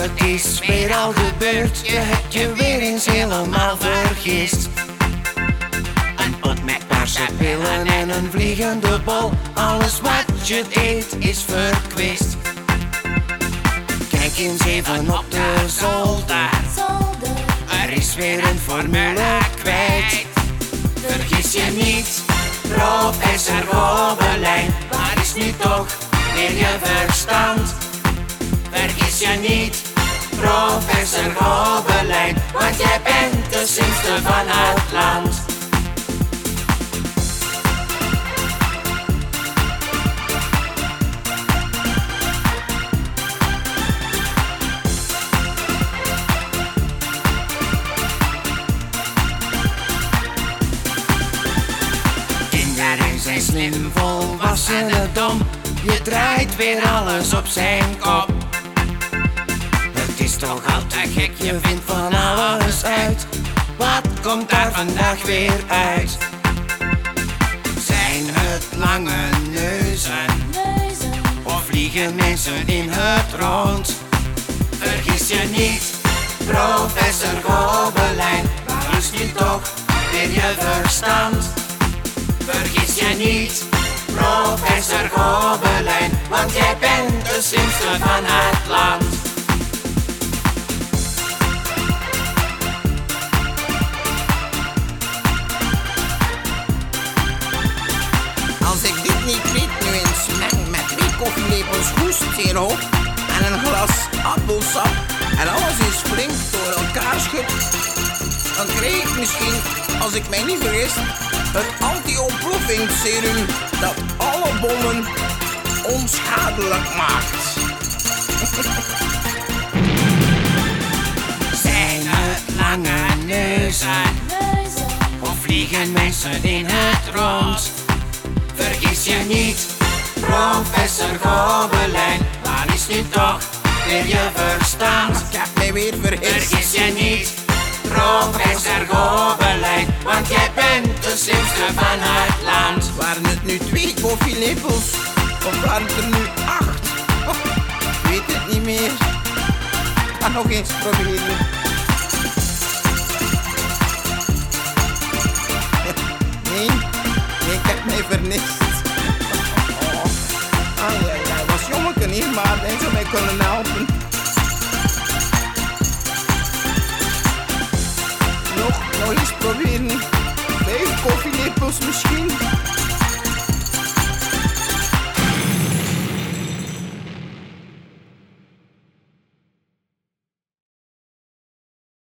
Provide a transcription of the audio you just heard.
Het is weer al gebeurd, je hebt je weer eens helemaal vergist. Een pot met paarse pillen en een vliegende bol. Alles wat je deed is verkwist. Kijk eens even op de zolder. Er is weer een formule kwijt. Vergis je niet, professor Gobelijn. Waar is nu toch weer je verstand? Vergis je niet, professor Gobelijn. Want jij bent de slimste van het land. Kinderen zijn slim, volwassenen dom. Je draait weer alles op zijn kop. Toch al te gek, je vindt van alles uit. Wat komt daar vandaag weer uit? Zijn het lange neuzen? Of vliegen mensen in het rond? Vergis je niet, professor Gobelijn. Is nu toch weer je verstand? Vergis je niet, professor Gobelijn. Want jij bent de slimste van het land. Niet weet nu eens meng met twee koffielepels hoestsiroop en een glas appelsap en alles eens flink door elkaar schud, dan krijg ik misschien, als ik mij niet vergis, het anti-ontploffingsserum dat alle bommen onschadelijk maakt. Zijn het lange neuzen? Of vliegen mensen in het rond? Vergis je niet, professor Gobelijn. Waar is nu toch weer je verstand? Ik heb mij weer vergist. Vergis je niet, professor Gobelijn. Want jij bent de slimste van het land. Waren het nu twee koffielepels of waren het er nu acht? Oh, ik weet het niet meer. Ik ga nog eens proberen. Nee, nee, ik heb mij vernist. Kunnen helpen. Nog, nog eens proberen. Vijf koffielepels misschien.